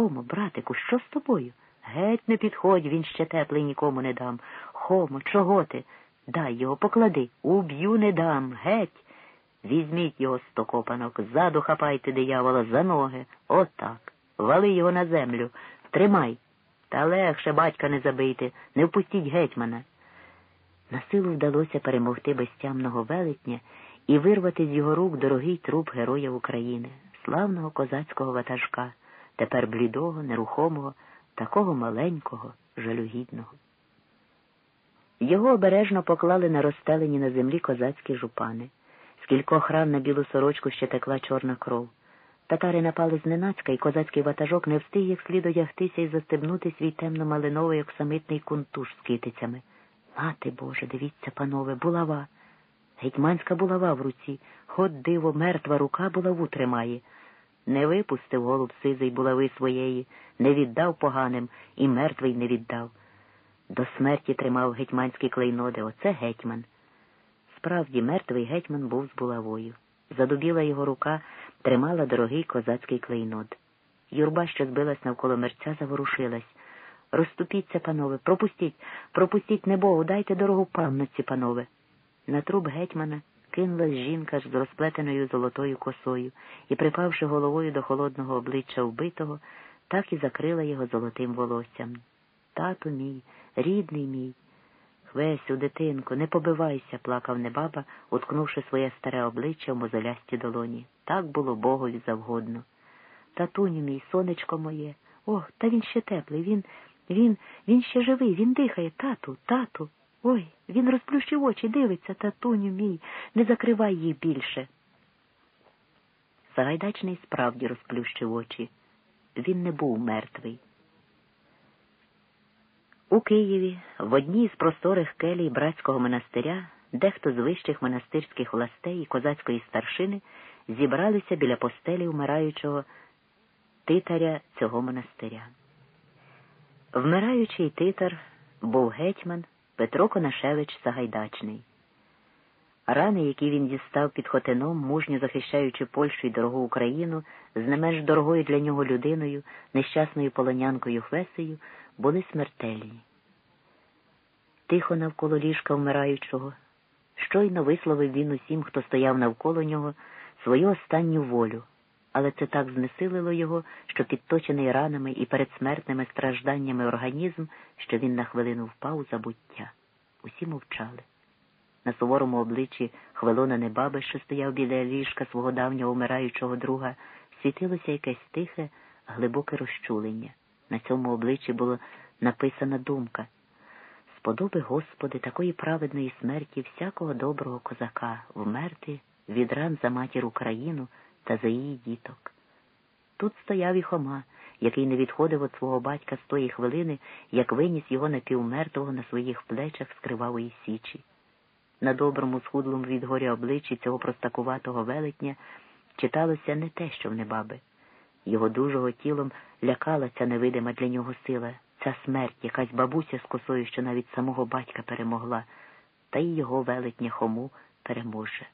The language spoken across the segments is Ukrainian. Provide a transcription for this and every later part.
Хомо, братику, що з тобою? Геть не підходь, він ще теплий нікому не дам. Хомо, чого ти? Дай його, поклади. Уб'ю не дам. Геть. Візьміть його сто копанок, ззаду хапайте диявола за ноги. Отак. Вали його на землю. Тримай. Та легше батька не забити, не впустіть гетьмана. На силу вдалося перемогти безтямного велетня і вирвати з його рук дорогий труп героя України, славного козацького ватажка, тепер блідого, нерухомого, такого маленького, жалюгідного. Його обережно поклали на розстелені на землі козацькі жупани. З кількох ран на білу сорочку ще текла чорна кров. Татари напали зненацька, і козацький ватажок не встиг як слід одягтися і застебнути свій темно-малиновий оксамитний кунтуш з китицями. Мати Боже, дивіться, панове, булава. Гетьманська булава в руці, ход диво, мертва рука булаву тримає. Не випустив голуб сизий булави своєї, не віддав поганим і мертвий не віддав. До смерті тримав гетьманські клейноди, оце гетьман. Справді, мертвий гетьман був з булавою. Задубіла його рука, тримала дорогий козацький клейнод. Юрба, що збилась навколо мерця, заворушилась. Розступіться, панове, пропустіть, пропустіть небогу, дайте дорогу панноці, панове. На труп гетьмана кинулась жінка з розплетеною золотою косою і, припавши головою до холодного обличчя вбитого, так і закрила його золотим волоссям. Тату мій, рідний мій. Хвесю, дитинко, не побивайся, плакав небаба, уткнувши своє старе обличчя в мозолясті долоні. Так було богові завгодно. Татуню мій, сонечко моє. Ох, та він ще теплий, він, він, він ще живий, він дихає, тату, тату. Ой, він розплющив очі, дивиться, татуню мій, не закривай їх більше. Сагайдачний справді розплющив очі. Він не був мертвий. У Києві, в одній з просторих келій братського монастиря, дехто з вищих монастирських властей і козацької старшини зібралися біля постелі вмираючого титаря цього монастиря. Вмираючий титар був гетьман Петро Конашевич Сагайдачний. Рани, які він дістав під Хотином, мужньо захищаючи Польщу і дорогу Україну, з не менш дорогою для нього людиною, нещасною полонянкою Хвесею, були смертельні. Тихо навколо ліжка вмираючого, щойно висловив він усім, хто стояв навколо нього, свою останню волю, але це так знесилило його, що підточений ранами і передсмертними стражданнями організм, що він на хвилину впав у забуття. Усі мовчали. На суворому обличчі хвилона небаби, що стояв біля ліжка свого давнього вмираючого друга, світилося якесь тихе, глибоке розчулення. На цьому обличчі було написана думка Сподоби, Господи, такої праведної смерті всякого доброго козака вмерти від ран за матір Україну та за її діток. Тут стояв і Хома, який не відходив від свого батька з тої хвилини, як виніс його напівмертвого на своїх плечах з кривавої січі. На доброму, схудлому від горя обличчі цього простакуватого велетня читалося не те, що в небаби. Його дужого тілом лякала ця невидима для нього сила, ця смерть, якась бабуся з косою, що навіть самого батька перемогла, та й його велетня хому переможе.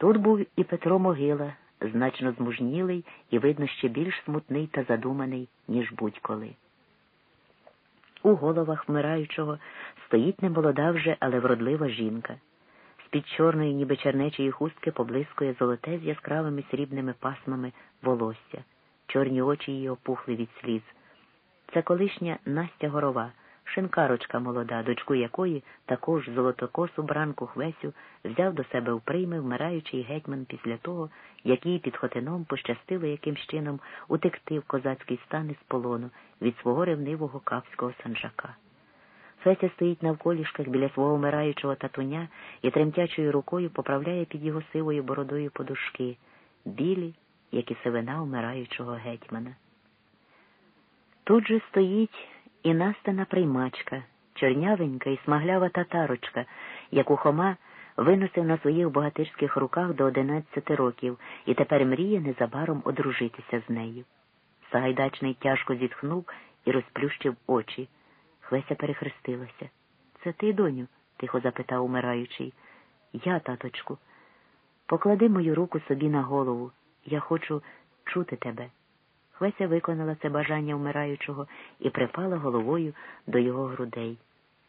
Тут був і Петро Могила, значно змужнілий і, видно, ще більш смутний та задуманий, ніж будь-коли. У головах вмираючого стоїть немолода вже, але вродлива жінка. З-під чорної, ніби чернечої хустки поблискує золоте з яскравими срібними пасмами волосся, чорні очі її опухли від сліз. Це колишня Настя Горова, шинкарочка молода, дочку якої також золотокосу бранку Хвесю взяв до себе в прийми вмираючий гетьман після того, як їй під Хотином пощастило якимсь чином утекти в козацький стан із полону від свого ревнивого кавського санжака. Феся стоїть на вколішках біля свого вмираючого татуня і тремтячою рукою поправляє під його сивою бородою подушки, білі, як і сивина вмираючого гетьмана. Тут же стоїть і настана приймачка, чорнявенька і смаглява татарочка, яку Хома виносив на своїх богатирських руках до одинадцяти років і тепер мріє незабаром одружитися з нею. Сагайдачний тяжко зітхнув і розплющив очі. Хвеся перехрестилася. Це ти, доню? тихо запитав умираючий. Я, таточку, поклади мою руку собі на голову. Я хочу чути тебе. Хвеся виконала це бажання вмираючого і припала головою до його грудей.